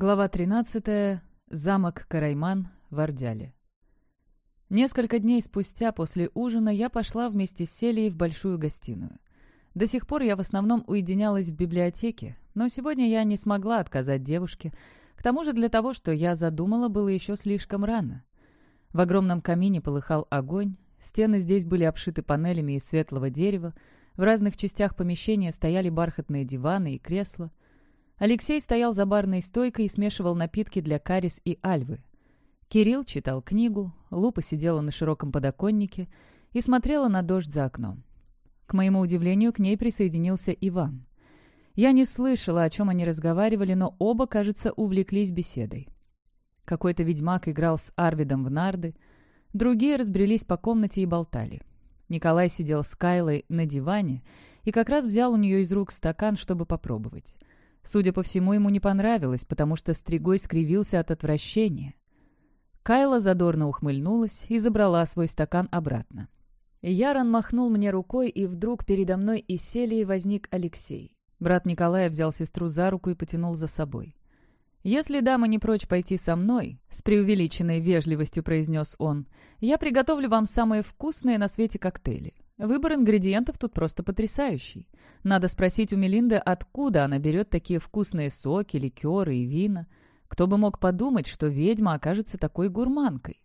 Глава 13. Замок Карайман в Ордяле. Несколько дней спустя после ужина я пошла вместе с Селией в большую гостиную. До сих пор я в основном уединялась в библиотеке, но сегодня я не смогла отказать девушке. К тому же для того, что я задумала, было еще слишком рано. В огромном камине полыхал огонь, стены здесь были обшиты панелями из светлого дерева, в разных частях помещения стояли бархатные диваны и кресла. Алексей стоял за барной стойкой и смешивал напитки для Карис и Альвы. Кирилл читал книгу, Лупа сидела на широком подоконнике и смотрела на дождь за окном. К моему удивлению, к ней присоединился Иван. Я не слышала, о чем они разговаривали, но оба, кажется, увлеклись беседой. Какой-то ведьмак играл с Арвидом в нарды, другие разбрелись по комнате и болтали. Николай сидел с Кайлой на диване и как раз взял у нее из рук стакан, чтобы попробовать. Судя по всему, ему не понравилось, потому что Стригой скривился от отвращения. Кайла задорно ухмыльнулась и забрала свой стакан обратно. Ярон махнул мне рукой, и вдруг передо мной из селии возник Алексей. Брат Николая взял сестру за руку и потянул за собой. «Если дама не прочь пойти со мной», — с преувеличенной вежливостью произнес он, «я приготовлю вам самые вкусные на свете коктейли. Выбор ингредиентов тут просто потрясающий. Надо спросить у Мелинды, откуда она берет такие вкусные соки, ликеры и вина. Кто бы мог подумать, что ведьма окажется такой гурманкой?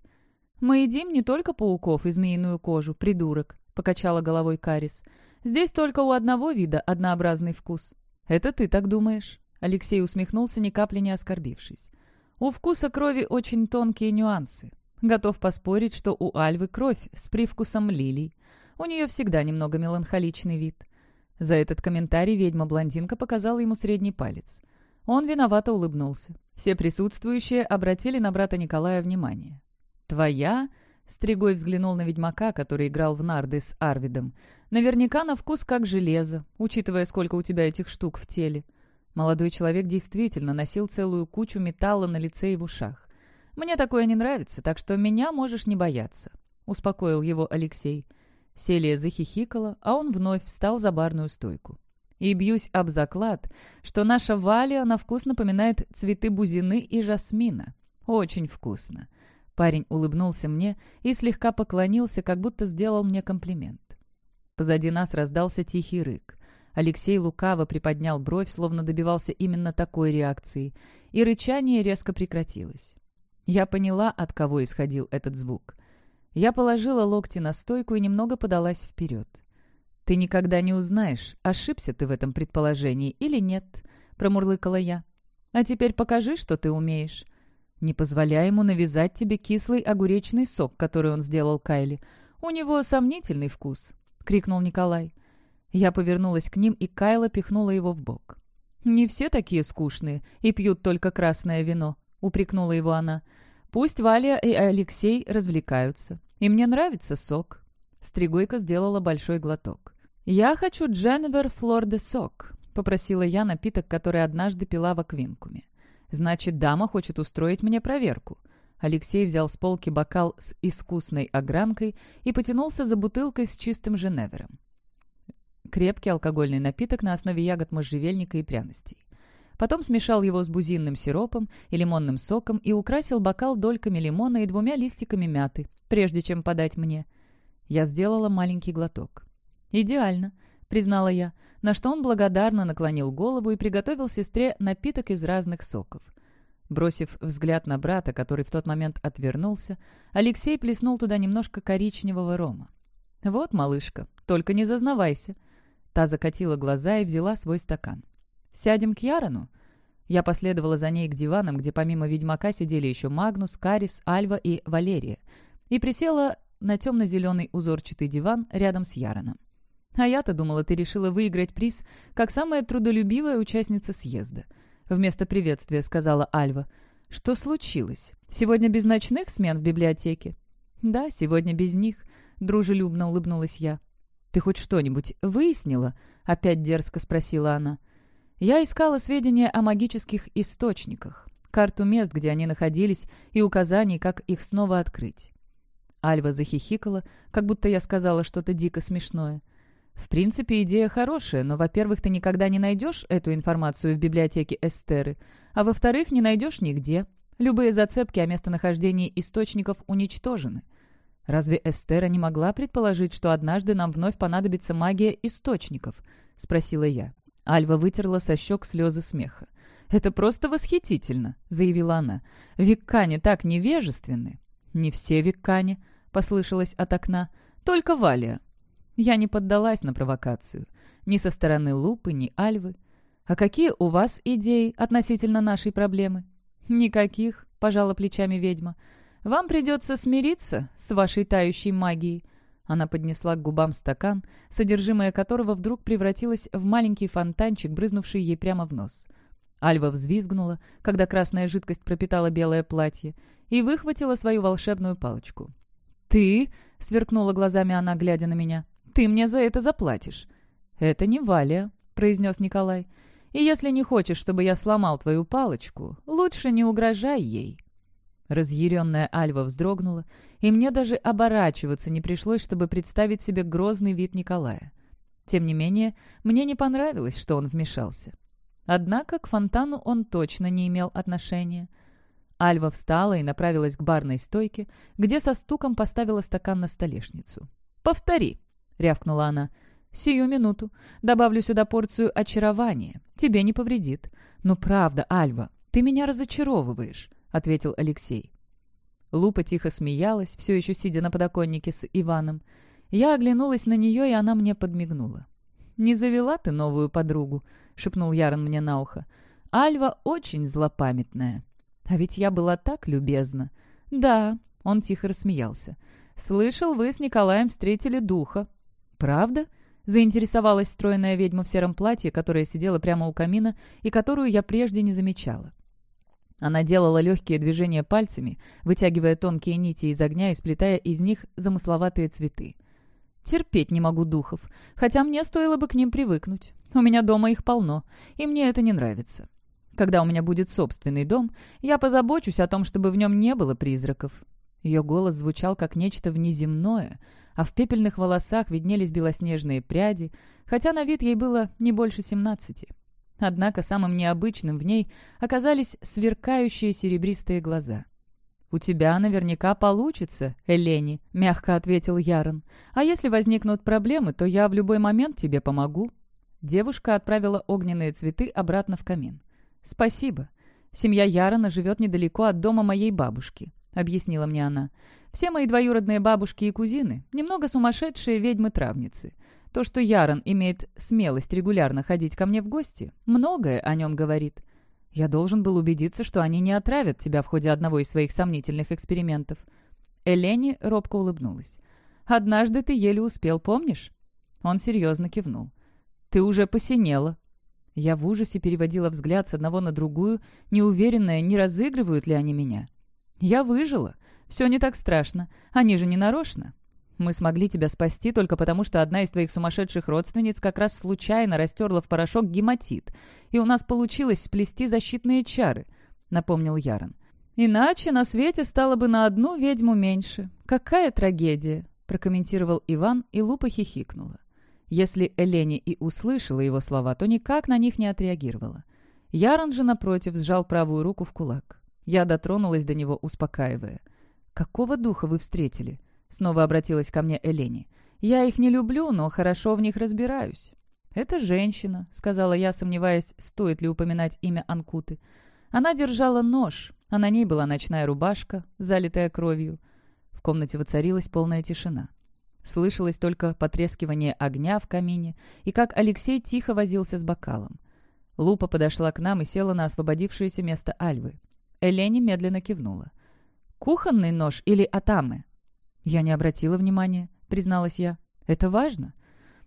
«Мы едим не только пауков и змеиную кожу, придурок», — покачала головой Карис. «Здесь только у одного вида однообразный вкус». «Это ты так думаешь?» Алексей усмехнулся, ни капли не оскорбившись. «У вкуса крови очень тонкие нюансы. Готов поспорить, что у Альвы кровь с привкусом лилий. У нее всегда немного меланхоличный вид. За этот комментарий ведьма-блондинка показала ему средний палец. Он виновато улыбнулся. Все присутствующие обратили на брата Николая внимание. «Твоя?» — Стригой взглянул на ведьмака, который играл в нарды с Арвидом. «Наверняка на вкус как железо, учитывая, сколько у тебя этих штук в теле». Молодой человек действительно носил целую кучу металла на лице и в ушах. «Мне такое не нравится, так что меня можешь не бояться», — успокоил его Алексей. Селия захихикала, а он вновь встал за барную стойку. И бьюсь об заклад, что наша Валия на вкус напоминает цветы бузины и жасмина. Очень вкусно. Парень улыбнулся мне и слегка поклонился, как будто сделал мне комплимент. Позади нас раздался тихий рык. Алексей лукаво приподнял бровь, словно добивался именно такой реакции, и рычание резко прекратилось. Я поняла, от кого исходил этот звук. Я положила локти на стойку и немного подалась вперед. «Ты никогда не узнаешь, ошибся ты в этом предположении или нет», — промурлыкала я. «А теперь покажи, что ты умеешь. Не позволяй ему навязать тебе кислый огуречный сок, который он сделал Кайли. У него сомнительный вкус», — крикнул Николай. Я повернулась к ним, и Кайла пихнула его в бок. «Не все такие скучные и пьют только красное вино», — упрекнула его она. Пусть Валя и Алексей развлекаются. И мне нравится сок». Стригойка сделала большой глоток. «Я хочу Дженнивер Флор де Сок», — попросила я напиток, который однажды пила в Аквинкуме. «Значит, дама хочет устроить мне проверку». Алексей взял с полки бокал с искусной огранкой и потянулся за бутылкой с чистым Женевером. Крепкий алкогольный напиток на основе ягод можжевельника и пряностей. Потом смешал его с бузинным сиропом и лимонным соком и украсил бокал дольками лимона и двумя листиками мяты, прежде чем подать мне. Я сделала маленький глоток. «Идеально», — признала я, на что он благодарно наклонил голову и приготовил сестре напиток из разных соков. Бросив взгляд на брата, который в тот момент отвернулся, Алексей плеснул туда немножко коричневого рома. «Вот, малышка, только не зазнавайся». Та закатила глаза и взяла свой стакан. «Сядем к Ярону?» Я последовала за ней к диванам, где помимо ведьмака сидели еще Магнус, Карис, Альва и Валерия, и присела на темно-зеленый узорчатый диван рядом с Яроном. «А я-то думала, ты решила выиграть приз, как самая трудолюбивая участница съезда», — вместо приветствия сказала Альва. «Что случилось? Сегодня без ночных смен в библиотеке?» «Да, сегодня без них», — дружелюбно улыбнулась я. «Ты хоть что-нибудь выяснила?» — опять дерзко спросила она. — я искала сведения о магических источниках, карту мест, где они находились, и указаний, как их снова открыть. Альва захихикала, как будто я сказала что-то дико смешное. В принципе, идея хорошая, но, во-первых, ты никогда не найдешь эту информацию в библиотеке Эстеры, а во-вторых, не найдешь нигде. Любые зацепки о местонахождении источников уничтожены. Разве Эстера не могла предположить, что однажды нам вновь понадобится магия источников? Спросила я. Альва вытерла со щек слезы смеха. «Это просто восхитительно», — заявила она. «Виккане так невежественны». «Не все виккане», — послышалось от окна. «Только Валия». Я не поддалась на провокацию. Ни со стороны Лупы, ни Альвы. «А какие у вас идеи относительно нашей проблемы?» «Никаких», — пожала плечами ведьма. «Вам придется смириться с вашей тающей магией». Она поднесла к губам стакан, содержимое которого вдруг превратилось в маленький фонтанчик, брызнувший ей прямо в нос. Альва взвизгнула, когда красная жидкость пропитала белое платье, и выхватила свою волшебную палочку. «Ты?» — сверкнула глазами она, глядя на меня. «Ты мне за это заплатишь». «Это не Валя», — произнес Николай. «И если не хочешь, чтобы я сломал твою палочку, лучше не угрожай ей». Разъяренная Альва вздрогнула, и мне даже оборачиваться не пришлось, чтобы представить себе грозный вид Николая. Тем не менее, мне не понравилось, что он вмешался. Однако к фонтану он точно не имел отношения. Альва встала и направилась к барной стойке, где со стуком поставила стакан на столешницу. «Повтори», — рявкнула она. «Сию минуту. Добавлю сюда порцию очарования. Тебе не повредит. Ну правда, Альва, ты меня разочаровываешь», — ответил Алексей. Лупа тихо смеялась, все еще сидя на подоконнике с Иваном. Я оглянулась на нее, и она мне подмигнула. «Не завела ты новую подругу?» — шепнул Ярон мне на ухо. «Альва очень злопамятная. А ведь я была так любезна». «Да», — он тихо рассмеялся. «Слышал, вы с Николаем встретили духа». «Правда?» — заинтересовалась стройная ведьма в сером платье, которая сидела прямо у камина и которую я прежде не замечала. Она делала легкие движения пальцами, вытягивая тонкие нити из огня и сплетая из них замысловатые цветы. «Терпеть не могу духов, хотя мне стоило бы к ним привыкнуть. У меня дома их полно, и мне это не нравится. Когда у меня будет собственный дом, я позабочусь о том, чтобы в нем не было призраков». Ее голос звучал как нечто внеземное, а в пепельных волосах виднелись белоснежные пряди, хотя на вид ей было не больше семнадцати. Однако самым необычным в ней оказались сверкающие серебристые глаза. «У тебя наверняка получится, Элени», — мягко ответил Ярон. «А если возникнут проблемы, то я в любой момент тебе помогу». Девушка отправила огненные цветы обратно в камин. «Спасибо. Семья Ярона живет недалеко от дома моей бабушки», — объяснила мне она. «Все мои двоюродные бабушки и кузины — немного сумасшедшие ведьмы-травницы. То, что Ярон имеет смелость регулярно ходить ко мне в гости, многое о нем говорит. Я должен был убедиться, что они не отравят тебя в ходе одного из своих сомнительных экспериментов». Элени робко улыбнулась. «Однажды ты еле успел, помнишь?» Он серьезно кивнул. «Ты уже посинела». Я в ужасе переводила взгляд с одного на другую, неуверенная, не разыгрывают ли они меня. «Я выжила. Все не так страшно. Они же не нарочно. Мы смогли тебя спасти только потому, что одна из твоих сумасшедших родственниц как раз случайно растерла в порошок гематит, и у нас получилось сплести защитные чары», — напомнил Ярон. «Иначе на свете стало бы на одну ведьму меньше. Какая трагедия!» — прокомментировал Иван, и Лупа хихикнула. Если Элени и услышала его слова, то никак на них не отреагировала. Ярон же, напротив, сжал правую руку в кулак. Я дотронулась до него, успокаивая. «Какого духа вы встретили?» Снова обратилась ко мне Элени. «Я их не люблю, но хорошо в них разбираюсь». «Это женщина», — сказала я, сомневаясь, стоит ли упоминать имя Анкуты. Она держала нож, а на ней была ночная рубашка, залитая кровью. В комнате воцарилась полная тишина. Слышалось только потрескивание огня в камине и как Алексей тихо возился с бокалом. Лупа подошла к нам и села на освободившееся место Альвы. Элени медленно кивнула. «Кухонный нож или атамы?» «Я не обратила внимания», — призналась я. «Это важно?»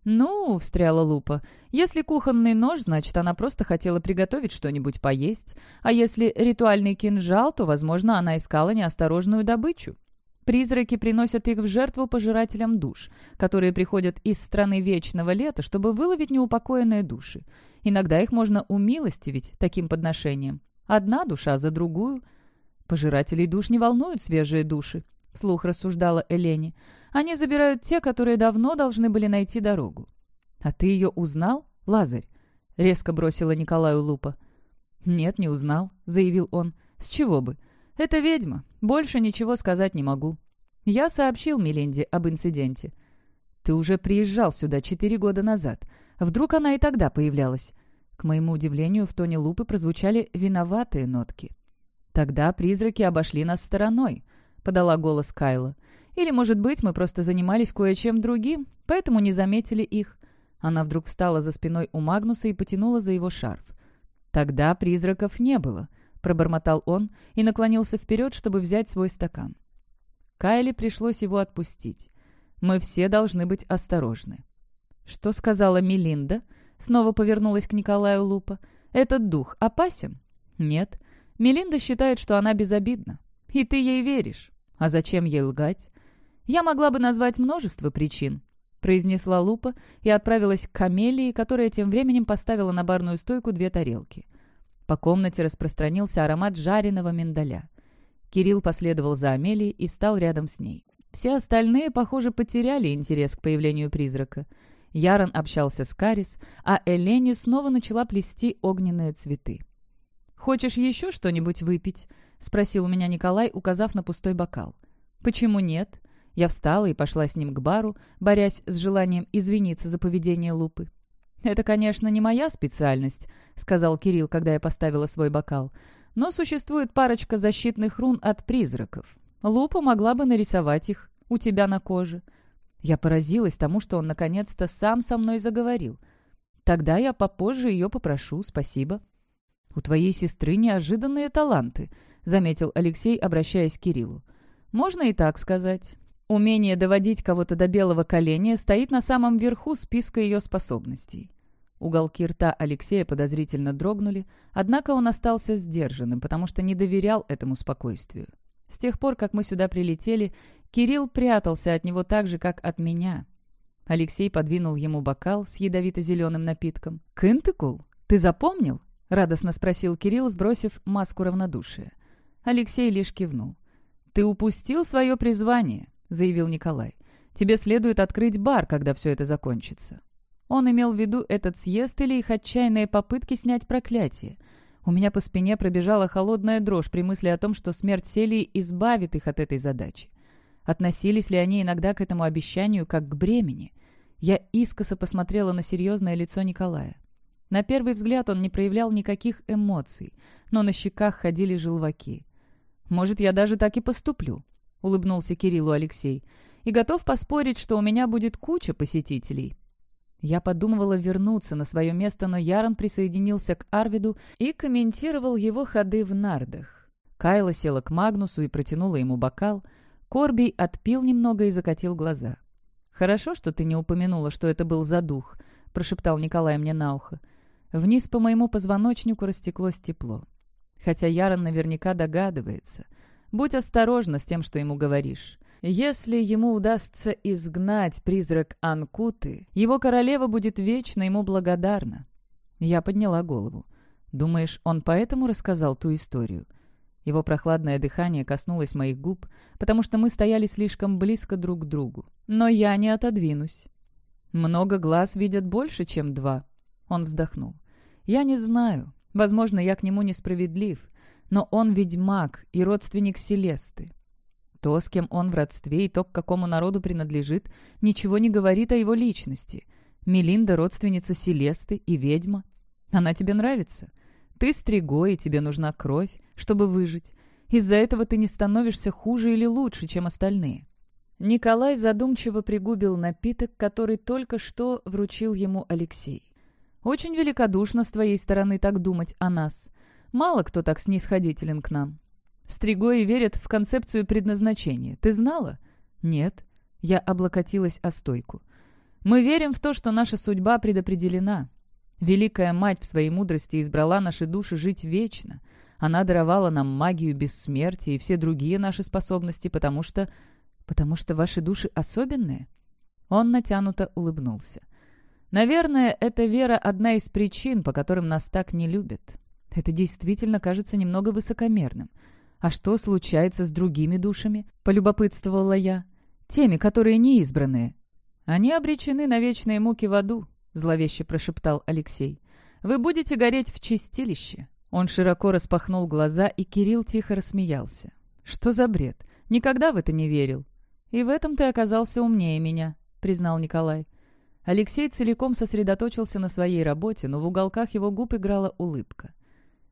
«Ну», — встряла Лупа, — «если кухонный нож, значит, она просто хотела приготовить что-нибудь поесть. А если ритуальный кинжал, то, возможно, она искала неосторожную добычу. Призраки приносят их в жертву пожирателям душ, которые приходят из страны вечного лета, чтобы выловить неупокоенные души. Иногда их можно умилостивить таким подношением. Одна душа за другую. Пожирателей душ не волнуют свежие души, вслух рассуждала Элени. Они забирают те, которые давно должны были найти дорогу. «А ты ее узнал, Лазарь?» — резко бросила Николаю Лупа. «Нет, не узнал», — заявил он. «С чего бы? Это ведьма. Больше ничего сказать не могу. Я сообщил Меленде об инциденте. Ты уже приезжал сюда четыре года назад. Вдруг она и тогда появлялась?» К моему удивлению, в тоне Лупы прозвучали виноватые нотки. «Тогда призраки обошли нас стороной», — подала голос Кайла. «Или, может быть, мы просто занимались кое-чем другим, поэтому не заметили их». Она вдруг встала за спиной у Магнуса и потянула за его шарф. «Тогда призраков не было», — пробормотал он и наклонился вперед, чтобы взять свой стакан. Кайле пришлось его отпустить. «Мы все должны быть осторожны». «Что сказала Мелинда?» — снова повернулась к Николаю Лупа. «Этот дух опасен?» «Нет. Мелинда считает, что она безобидна. И ты ей веришь. А зачем ей лгать? Я могла бы назвать множество причин, произнесла Лупа и отправилась к Камелии, которая тем временем поставила на барную стойку две тарелки. По комнате распространился аромат жареного миндаля. Кирилл последовал за Амелией и встал рядом с ней. Все остальные, похоже, потеряли интерес к появлению призрака. Ярон общался с Карис, а Элене снова начала плести огненные цветы. «Хочешь еще что-нибудь выпить?» — спросил у меня Николай, указав на пустой бокал. «Почему нет?» Я встала и пошла с ним к бару, борясь с желанием извиниться за поведение Лупы. «Это, конечно, не моя специальность», — сказал Кирилл, когда я поставила свой бокал. «Но существует парочка защитных рун от призраков. Лупа могла бы нарисовать их у тебя на коже». Я поразилась тому, что он наконец-то сам со мной заговорил. «Тогда я попозже ее попрошу, спасибо». «У твоей сестры неожиданные таланты», — заметил Алексей, обращаясь к Кириллу. «Можно и так сказать. Умение доводить кого-то до белого коленя стоит на самом верху списка ее способностей». Уголки рта Алексея подозрительно дрогнули, однако он остался сдержанным, потому что не доверял этому спокойствию. С тех пор, как мы сюда прилетели, Кирилл прятался от него так же, как от меня. Алексей подвинул ему бокал с ядовито-зеленым напитком. «Кынтыкул, ты запомнил?» — радостно спросил Кирилл, сбросив маску равнодушия. Алексей лишь кивнул. «Ты упустил свое призвание», — заявил Николай. «Тебе следует открыть бар, когда все это закончится». Он имел в виду этот съезд или их отчаянные попытки снять проклятие. У меня по спине пробежала холодная дрожь при мысли о том, что смерть Селии избавит их от этой задачи. Относились ли они иногда к этому обещанию как к бремени? Я искоса посмотрела на серьезное лицо Николая. На первый взгляд он не проявлял никаких эмоций, но на щеках ходили желваки. «Может, я даже так и поступлю», — улыбнулся Кириллу Алексей, «и готов поспорить, что у меня будет куча посетителей». Я подумывала вернуться на свое место, но Ярон присоединился к Арвиду и комментировал его ходы в нардах. Кайла села к Магнусу и протянула ему бокал. Корбий отпил немного и закатил глаза. «Хорошо, что ты не упомянула, что это был задух», — прошептал Николай мне на ухо. Вниз по моему позвоночнику растеклось тепло. Хотя Ярон наверняка догадывается. Будь осторожна с тем, что ему говоришь. Если ему удастся изгнать призрак Анкуты, его королева будет вечно ему благодарна. Я подняла голову. Думаешь, он поэтому рассказал ту историю? Его прохладное дыхание коснулось моих губ, потому что мы стояли слишком близко друг к другу. Но я не отодвинусь. Много глаз видят больше, чем два. Он вздохнул. «Я не знаю. Возможно, я к нему несправедлив. Но он ведьмак и родственник Селесты. То, с кем он в родстве и то, к какому народу принадлежит, ничего не говорит о его личности. Мелинда — родственница Селесты и ведьма. Она тебе нравится? Ты стригой, и тебе нужна кровь, чтобы выжить. Из-за этого ты не становишься хуже или лучше, чем остальные». Николай задумчиво пригубил напиток, который только что вручил ему Алексей. Очень великодушно с твоей стороны так думать о нас. Мало кто так снисходителен к нам. Стригои верят в концепцию предназначения. Ты знала? Нет. Я облокотилась о стойку. Мы верим в то, что наша судьба предопределена. Великая Мать в своей мудрости избрала наши души жить вечно. Она даровала нам магию бессмертия и все другие наши способности, потому что... Потому что ваши души особенные?» Он натянуто улыбнулся. Наверное, эта вера одна из причин, по которым нас так не любят. Это действительно кажется немного высокомерным. А что случается с другими душами? Полюбопытствовала я. Теми, которые не избранные. Они обречены на вечные муки в аду, зловеще прошептал Алексей. «Вы будете гореть в чистилище». Он широко распахнул глаза, и Кирилл тихо рассмеялся. «Что за бред? Никогда в это не верил». «И в этом ты оказался умнее меня», — признал Николай. Алексей целиком сосредоточился на своей работе, но в уголках его губ играла улыбка.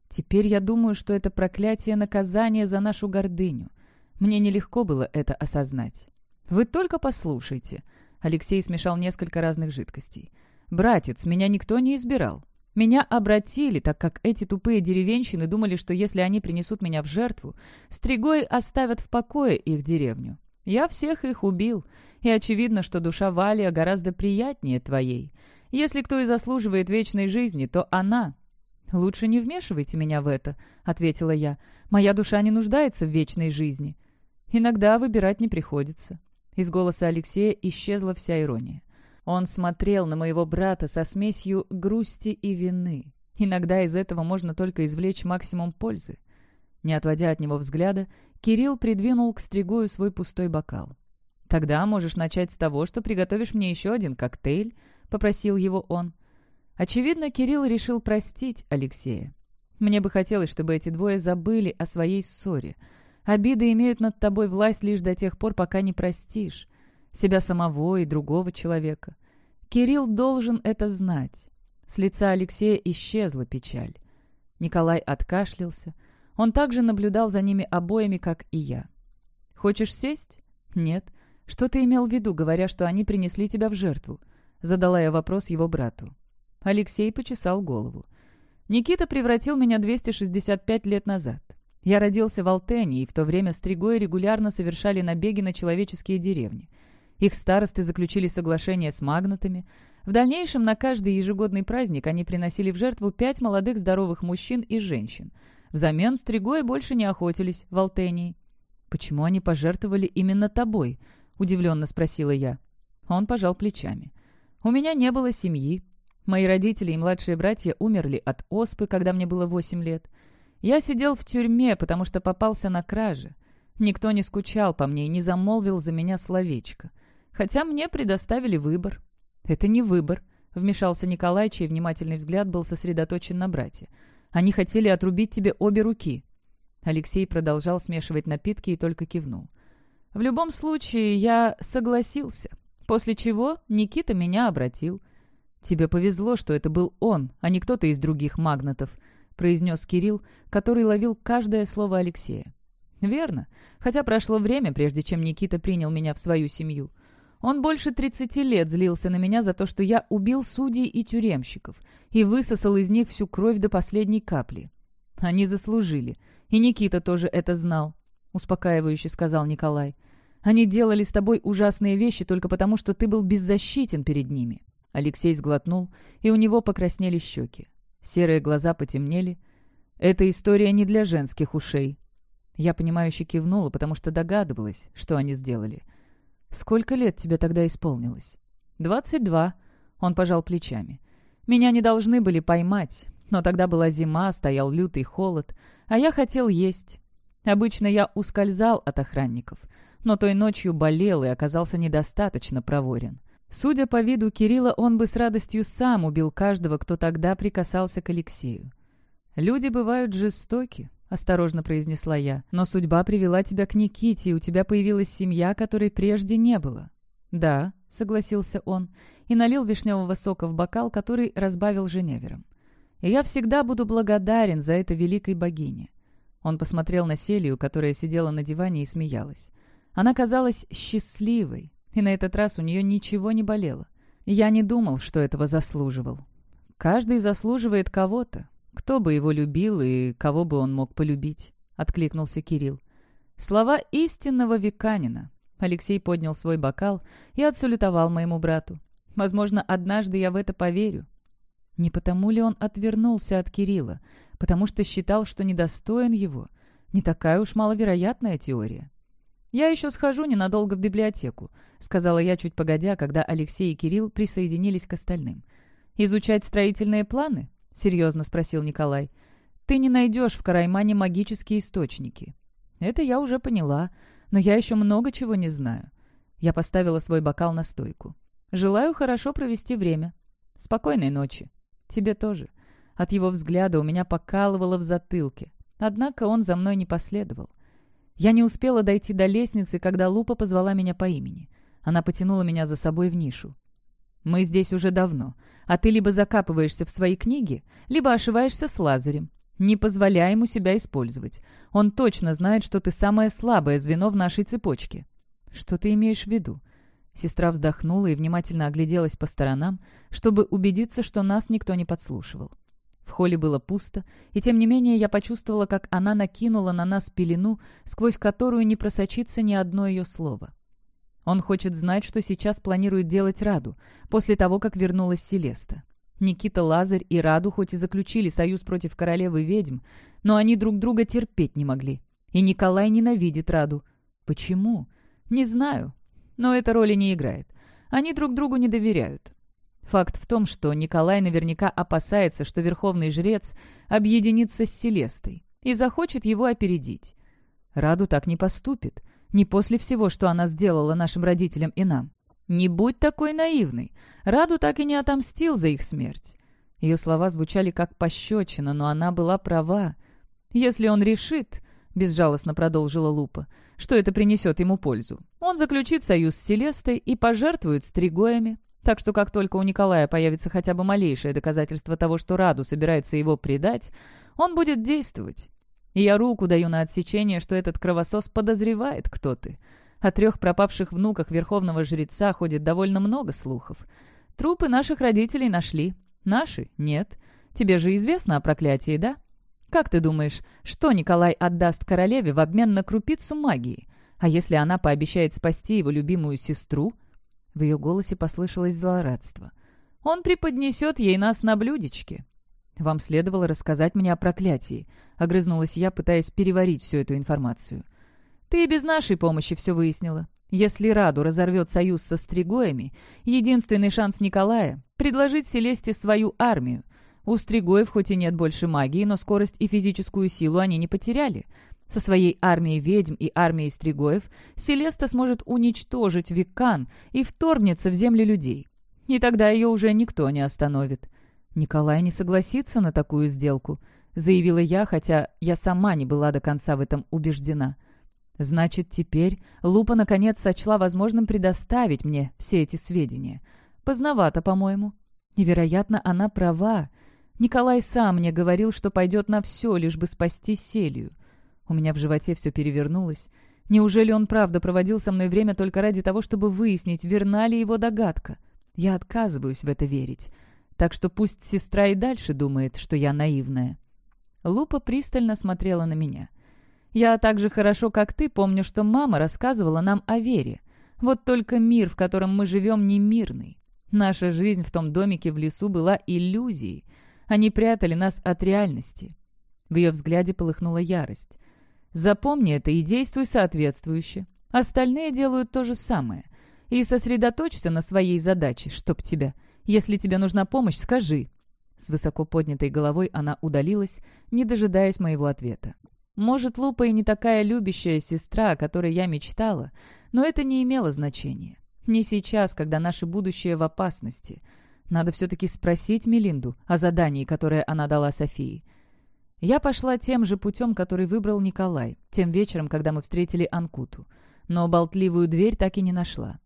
«Теперь я думаю, что это проклятие наказание за нашу гордыню. Мне нелегко было это осознать. Вы только послушайте». Алексей смешал несколько разных жидкостей. «Братец, меня никто не избирал. Меня обратили, так как эти тупые деревенщины думали, что если они принесут меня в жертву, Стригой оставят в покое их деревню. Я всех их убил, и очевидно, что душа Валия гораздо приятнее твоей. Если кто и заслуживает вечной жизни, то она. «Лучше не вмешивайте меня в это», — ответила я. «Моя душа не нуждается в вечной жизни. Иногда выбирать не приходится». Из голоса Алексея исчезла вся ирония. Он смотрел на моего брата со смесью грусти и вины. Иногда из этого можно только извлечь максимум пользы. Не отводя от него взгляда, Кирилл придвинул к Стригою свой пустой бокал. «Тогда можешь начать с того, что приготовишь мне еще один коктейль», — попросил его он. Очевидно, Кирилл решил простить Алексея. Мне бы хотелось, чтобы эти двое забыли о своей ссоре. Обиды имеют над тобой власть лишь до тех пор, пока не простишь себя самого и другого человека. Кирилл должен это знать. С лица Алексея исчезла печаль. Николай откашлялся. Он также наблюдал за ними обоими, как и я. «Хочешь сесть?» «Нет. Что ты имел в виду, говоря, что они принесли тебя в жертву?» Задала я вопрос его брату. Алексей почесал голову. «Никита превратил меня 265 лет назад. Я родился в Алтене, и в то время стригои регулярно совершали набеги на человеческие деревни. Их старосты заключили соглашение с магнатами. В дальнейшем на каждый ежегодный праздник они приносили в жертву пять молодых здоровых мужчин и женщин. Взамен стригои больше не охотились в Алтении. «Почему они пожертвовали именно тобой?» — удивленно спросила я. Он пожал плечами. «У меня не было семьи. Мои родители и младшие братья умерли от оспы, когда мне было восемь лет. Я сидел в тюрьме, потому что попался на краже. Никто не скучал по мне и не замолвил за меня словечко. Хотя мне предоставили выбор. «Это не выбор», — вмешался Николай, чей внимательный взгляд был сосредоточен на брате. «Они хотели отрубить тебе обе руки». Алексей продолжал смешивать напитки и только кивнул. «В любом случае, я согласился, после чего Никита меня обратил». «Тебе повезло, что это был он, а не кто-то из других магнатов», — произнес Кирилл, который ловил каждое слово Алексея. «Верно. Хотя прошло время, прежде чем Никита принял меня в свою семью. Он больше 30 лет злился на меня за то, что я убил судей и тюремщиков и высосал из них всю кровь до последней капли. Они заслужили. И Никита тоже это знал, — успокаивающе сказал Николай. Они делали с тобой ужасные вещи только потому, что ты был беззащитен перед ними. Алексей сглотнул, и у него покраснели щеки. Серые глаза потемнели. Эта история не для женских ушей. Я понимающе кивнула, потому что догадывалась, что они сделали — «Сколько лет тебе тогда исполнилось?» «Двадцать два», — он пожал плечами. «Меня не должны были поймать, но тогда была зима, стоял лютый холод, а я хотел есть. Обычно я ускользал от охранников, но той ночью болел и оказался недостаточно проворен. Судя по виду Кирилла, он бы с радостью сам убил каждого, кто тогда прикасался к Алексею. Люди бывают жестоки, осторожно произнесла я. «Но судьба привела тебя к Никите, и у тебя появилась семья, которой прежде не было». «Да», — согласился он, и налил вишневого сока в бокал, который разбавил Женевером. «И я всегда буду благодарен за это великой богине». Он посмотрел на Селию, которая сидела на диване и смеялась. Она казалась счастливой, и на этот раз у нее ничего не болело. Я не думал, что этого заслуживал. Каждый заслуживает кого-то, «Кто бы его любил и кого бы он мог полюбить?» — откликнулся Кирилл. «Слова истинного веканина». Алексей поднял свой бокал и отсалютовал моему брату. «Возможно, однажды я в это поверю». Не потому ли он отвернулся от Кирилла? Потому что считал, что недостоин его? Не такая уж маловероятная теория. «Я еще схожу ненадолго в библиотеку», — сказала я чуть погодя, когда Алексей и Кирилл присоединились к остальным. «Изучать строительные планы?» — серьезно спросил Николай. «Ты не найдешь в Караймане магические источники». «Это я уже поняла, но я еще много чего не знаю». Я поставила свой бокал на стойку. «Желаю хорошо провести время». Спокойной ночи. Тебе тоже. От его взгляда у меня покалывало в затылке. Однако он за мной не последовал. Я не успела дойти до лестницы, когда Лупа позвала меня по имени. Она потянула меня за собой в нишу. «Мы здесь уже давно, а ты либо закапываешься в свои книги, либо ошиваешься с Лазарем. Не позволяй ему себя использовать. Он точно знает, что ты самое слабое звено в нашей цепочке». «Что ты имеешь в виду?» Сестра вздохнула и внимательно огляделась по сторонам, чтобы убедиться, что нас никто не подслушивал. В холле было пусто, и тем не менее я почувствовала, как она накинула на нас пелену, сквозь которую не просочится ни одно ее слово. Он хочет знать, что сейчас планирует делать Раду, после того, как вернулась Селеста. Никита Лазарь и Раду хоть и заключили союз против королевы ведьм, но они друг друга терпеть не могли. И Николай ненавидит Раду. Почему? Не знаю. Но эта роли не играет. Они друг другу не доверяют. Факт в том, что Николай наверняка опасается, что верховный жрец объединится с Селестой и захочет его опередить. Раду так не поступит, не после всего, что она сделала нашим родителям и нам. «Не будь такой наивной. Раду так и не отомстил за их смерть». Ее слова звучали как пощечина, но она была права. «Если он решит, — безжалостно продолжила Лупа, — что это принесет ему пользу, он заключит союз с Селестой и пожертвует стригоями. Так что как только у Николая появится хотя бы малейшее доказательство того, что Раду собирается его предать, он будет действовать. И я руку даю на отсечение, что этот кровосос подозревает, кто ты. О трех пропавших внуках верховного жреца ходит довольно много слухов. Трупы наших родителей нашли. Наши? Нет. Тебе же известно о проклятии, да? Как ты думаешь, что Николай отдаст королеве в обмен на крупицу магии? А если она пообещает спасти его любимую сестру — в ее голосе послышалось злорадство. «Он преподнесет ей нас на блюдечке». «Вам следовало рассказать мне о проклятии», — огрызнулась я, пытаясь переварить всю эту информацию. «Ты и без нашей помощи все выяснила. Если Раду разорвет союз со Стригоями, единственный шанс Николая — предложить Селесте свою армию. У Стригоев хоть и нет больше магии, но скорость и физическую силу они не потеряли. Со своей армией ведьм и армией стригоев Селеста сможет уничтожить Виккан и вторгнется в земли людей. И тогда ее уже никто не остановит. Николай не согласится на такую сделку, заявила я, хотя я сама не была до конца в этом убеждена. Значит, теперь Лупа наконец сочла возможным предоставить мне все эти сведения. Поздновато, по-моему. Невероятно, она права. Николай сам мне говорил, что пойдет на все, лишь бы спасти Селию. У меня в животе все перевернулось. Неужели он правда проводил со мной время только ради того, чтобы выяснить, верна ли его догадка? Я отказываюсь в это верить. Так что пусть сестра и дальше думает, что я наивная. Лупа пристально смотрела на меня. Я так же хорошо, как ты, помню, что мама рассказывала нам о вере. Вот только мир, в котором мы живем, не мирный. Наша жизнь в том домике в лесу была иллюзией. Они прятали нас от реальности. В ее взгляде полыхнула ярость. Запомни это и действуй соответствующе. Остальные делают то же самое. И сосредоточься на своей задаче, чтоб тебя. Если тебе нужна помощь, скажи». С высоко поднятой головой она удалилась, не дожидаясь моего ответа. Может, Лупа и не такая любящая сестра, о которой я мечтала, но это не имело значения. Не сейчас, когда наше будущее в опасности. Надо все-таки спросить Мелинду о задании, которое она дала Софии. Я пошла тем же путем, который выбрал Николай, тем вечером, когда мы встретили Анкуту. Но болтливую дверь так и не нашла.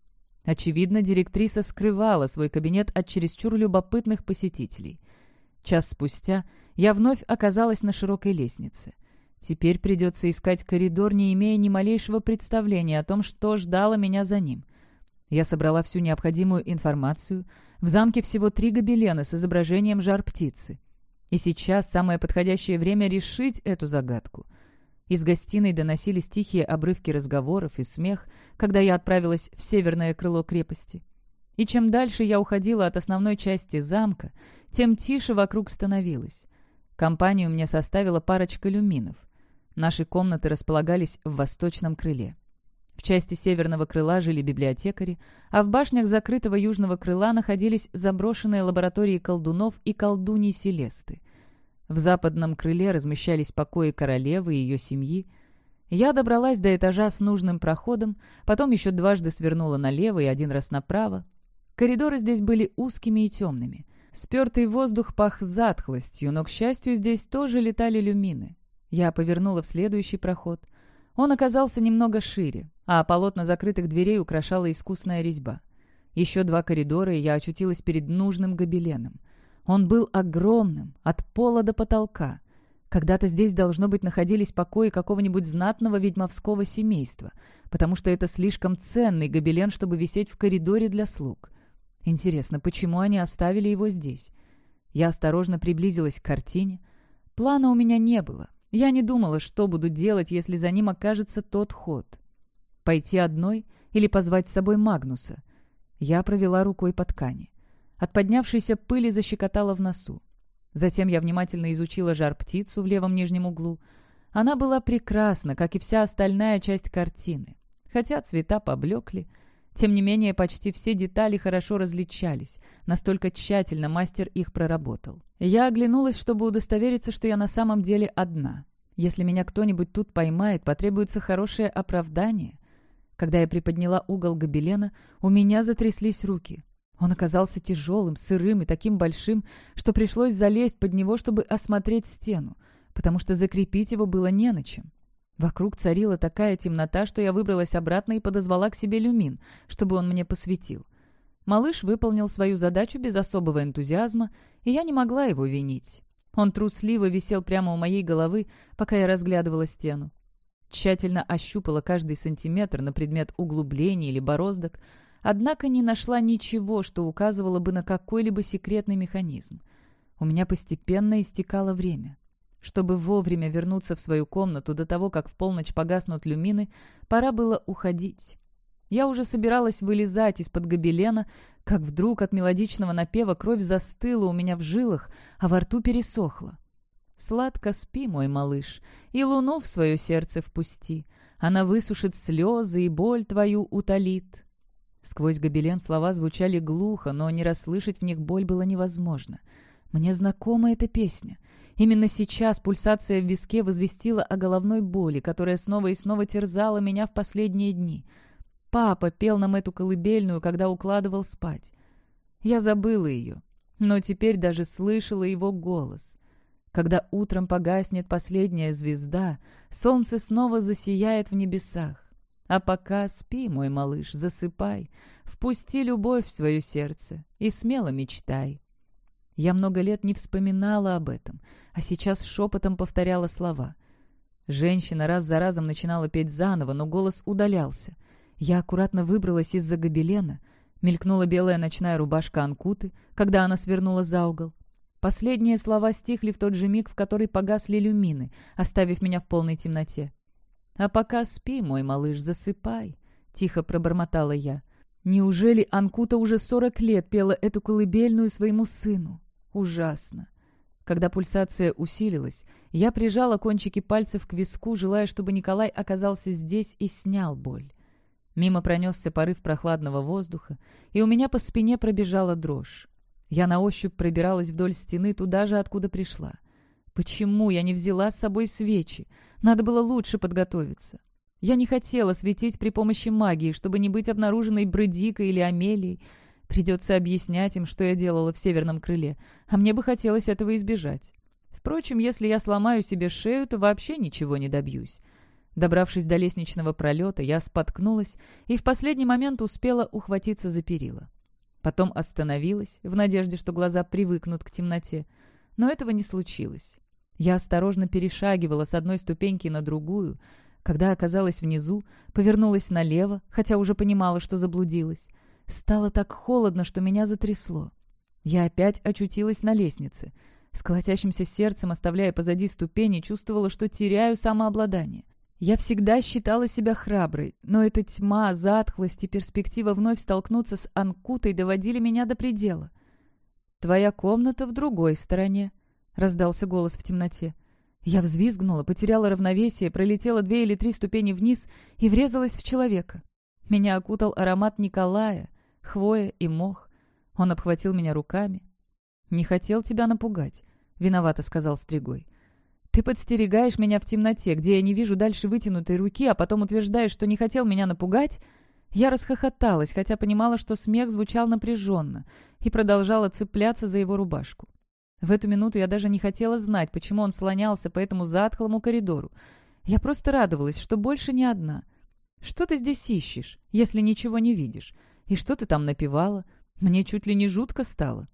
Очевидно, директриса скрывала свой кабинет от чересчур любопытных посетителей. Час спустя я вновь оказалась на широкой лестнице. Теперь придется искать коридор, не имея ни малейшего представления о том, что ждало меня за ним. Я собрала всю необходимую информацию. В замке всего три гобелена с изображением жар-птицы. И сейчас самое подходящее время решить эту загадку. Из гостиной доносились тихие обрывки разговоров и смех, когда я отправилась в северное крыло крепости. И чем дальше я уходила от основной части замка, тем тише вокруг становилось. Компанию мне составила парочка люминов. Наши комнаты располагались в восточном крыле. В части северного крыла жили библиотекари, а в башнях закрытого южного крыла находились заброшенные лаборатории колдунов и колдуней Селесты. В западном крыле размещались покои королевы и ее семьи. Я добралась до этажа с нужным проходом, потом еще дважды свернула налево и один раз направо. Коридоры здесь были узкими и темными. Спертый воздух пах затхлостью, но, к счастью, здесь тоже летали люмины. Я повернула в следующий проход. Он оказался немного шире, а полотна закрытых дверей украшала искусная резьба. Еще два коридора, и я очутилась перед нужным гобеленом. Он был огромным, от пола до потолка. Когда-то здесь, должно быть, находились покои какого-нибудь знатного ведьмовского семейства, потому что это слишком ценный гобелен, чтобы висеть в коридоре для слуг. Интересно, почему они оставили его здесь? Я осторожно приблизилась к картине. Плана у меня не было. Я не думала, что буду делать, если за ним окажется тот ход. Пойти одной или позвать с собой Магнуса? Я провела рукой по ткани. От поднявшейся пыли защекотала в носу. Затем я внимательно изучила жар-птицу в левом нижнем углу. Она была прекрасна, как и вся остальная часть картины. Хотя цвета поблекли. Тем не менее, почти все детали хорошо различались. Настолько тщательно мастер их проработал. Я оглянулась, чтобы удостовериться, что я на самом деле одна. Если меня кто-нибудь тут поймает, потребуется хорошее оправдание. Когда я приподняла угол гобелена, у меня затряслись руки. Он оказался тяжелым, сырым и таким большим, что пришлось залезть под него, чтобы осмотреть стену, потому что закрепить его было не на чем. Вокруг царила такая темнота, что я выбралась обратно и подозвала к себе люмин, чтобы он мне посветил. Малыш выполнил свою задачу без особого энтузиазма, и я не могла его винить. Он трусливо висел прямо у моей головы, пока я разглядывала стену. Тщательно ощупала каждый сантиметр на предмет углублений или бороздок, однако не нашла ничего, что указывало бы на какой-либо секретный механизм. У меня постепенно истекало время. Чтобы вовремя вернуться в свою комнату до того, как в полночь погаснут люмины, пора было уходить. Я уже собиралась вылезать из-под гобелена, как вдруг от мелодичного напева кровь застыла у меня в жилах, а во рту пересохла. Сладко спи, мой малыш, и луну в свое сердце впусти. Она высушит слезы и боль твою утолит. Сквозь гобелен слова звучали глухо, но не расслышать в них боль было невозможно. Мне знакома эта песня. Именно сейчас пульсация в виске возвестила о головной боли, которая снова и снова терзала меня в последние дни. Папа пел нам эту колыбельную, когда укладывал спать. Я забыла ее, но теперь даже слышала его голос. Когда утром погаснет последняя звезда, солнце снова засияет в небесах. А пока спи, мой малыш, засыпай, впусти любовь в свое сердце и смело мечтай. Я много лет не вспоминала об этом, а сейчас шепотом повторяла слова. Женщина раз за разом начинала петь заново, но голос удалялся. Я аккуратно выбралась из-за гобелена, мелькнула белая ночная рубашка Анкуты, когда она свернула за угол. Последние слова стихли в тот же миг, в который погасли люмины, оставив меня в полной темноте. «А пока спи, мой малыш, засыпай», — тихо пробормотала я. Неужели Анкута уже сорок лет пела эту колыбельную своему сыну? Ужасно. Когда пульсация усилилась, я прижала кончики пальцев к виску, желая, чтобы Николай оказался здесь и снял боль. Мимо пронесся порыв прохладного воздуха, и у меня по спине пробежала дрожь. Я на ощупь пробиралась вдоль стены туда же, откуда пришла. Почему я не взяла с собой свечи? Надо было лучше подготовиться. Я не хотела светить при помощи магии, чтобы не быть обнаруженной Брыдикой или Амелией. Придется объяснять им, что я делала в северном крыле, а мне бы хотелось этого избежать. Впрочем, если я сломаю себе шею, то вообще ничего не добьюсь. Добравшись до лестничного пролета, я споткнулась и в последний момент успела ухватиться за перила. Потом остановилась, в надежде, что глаза привыкнут к темноте. Но этого не случилось. Я осторожно перешагивала с одной ступеньки на другую. Когда оказалась внизу, повернулась налево, хотя уже понимала, что заблудилась. Стало так холодно, что меня затрясло. Я опять очутилась на лестнице. С колотящимся сердцем, оставляя позади ступени, чувствовала, что теряю самообладание. Я всегда считала себя храброй, но эта тьма, затхлость и перспектива вновь столкнуться с Анкутой доводили меня до предела. «Твоя комната в другой стороне», — раздался голос в темноте. Я взвизгнула, потеряла равновесие, пролетела две или три ступени вниз и врезалась в человека. Меня окутал аромат Николая, хвоя и мох. Он обхватил меня руками. «Не хотел тебя напугать», — виновато сказал Стригой. Ты подстерегаешь меня в темноте, где я не вижу дальше вытянутой руки, а потом утверждаешь, что не хотел меня напугать? Я расхохоталась, хотя понимала, что смех звучал напряженно, и продолжала цепляться за его рубашку. В эту минуту я даже не хотела знать, почему он слонялся по этому затхлому коридору. Я просто радовалась, что больше не одна. «Что ты здесь ищешь, если ничего не видишь? И что ты там напевала? Мне чуть ли не жутко стало».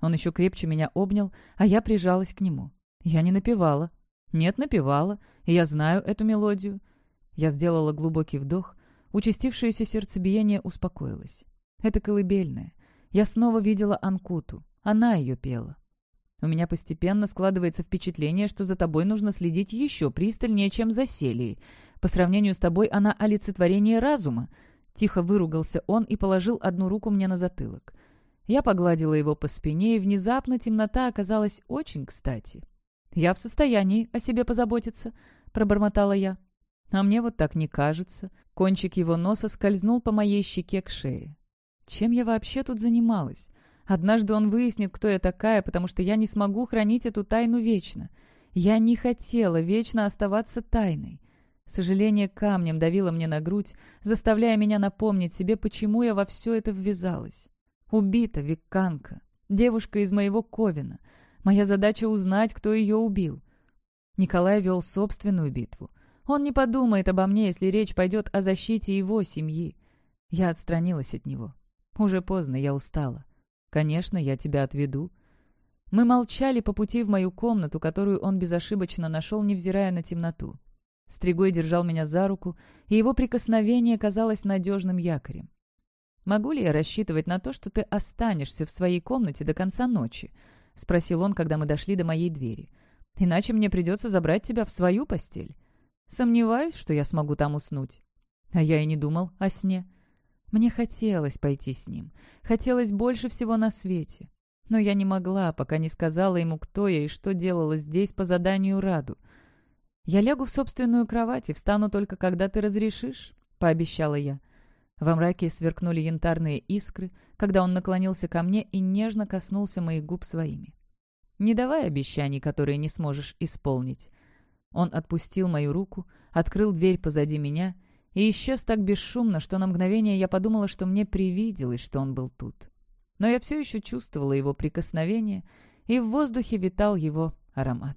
Он еще крепче меня обнял, а я прижалась к нему. Я не напевала. Нет, напевала, и я знаю эту мелодию. Я сделала глубокий вдох, участившееся сердцебиение успокоилось. Это колыбельная. Я снова видела Анкуту. Она ее пела. У меня постепенно складывается впечатление, что за тобой нужно следить еще пристальнее, чем за Селией. По сравнению с тобой она олицетворение разума. Тихо выругался он и положил одну руку мне на затылок. Я погладила его по спине, и внезапно темнота оказалась очень кстати. «Я в состоянии о себе позаботиться», — пробормотала я. А мне вот так не кажется. Кончик его носа скользнул по моей щеке к шее. Чем я вообще тут занималась? Однажды он выяснит, кто я такая, потому что я не смогу хранить эту тайну вечно. Я не хотела вечно оставаться тайной. Сожаление камнем давило мне на грудь, заставляя меня напомнить себе, почему я во все это ввязалась. Убита Викканка, девушка из моего Ковина. Моя задача узнать, кто ее убил. Николай вел собственную битву. Он не подумает обо мне, если речь пойдет о защите его семьи. Я отстранилась от него. Уже поздно, я устала. Конечно, я тебя отведу. Мы молчали по пути в мою комнату, которую он безошибочно нашел, невзирая на темноту. Стригой держал меня за руку, и его прикосновение казалось надежным якорем. «Могу ли я рассчитывать на то, что ты останешься в своей комнате до конца ночи?» — спросил он, когда мы дошли до моей двери. «Иначе мне придется забрать тебя в свою постель. Сомневаюсь, что я смогу там уснуть». А я и не думал о сне. Мне хотелось пойти с ним. Хотелось больше всего на свете. Но я не могла, пока не сказала ему, кто я и что делала здесь по заданию Раду. «Я лягу в собственную кровать и встану только, когда ты разрешишь», — пообещала я. Во мраке сверкнули янтарные искры, когда он наклонился ко мне и нежно коснулся моих губ своими. «Не давай обещаний, которые не сможешь исполнить». Он отпустил мою руку, открыл дверь позади меня и исчез так бесшумно, что на мгновение я подумала, что мне привиделось, что он был тут. Но я все еще чувствовала его прикосновение, и в воздухе витал его аромат.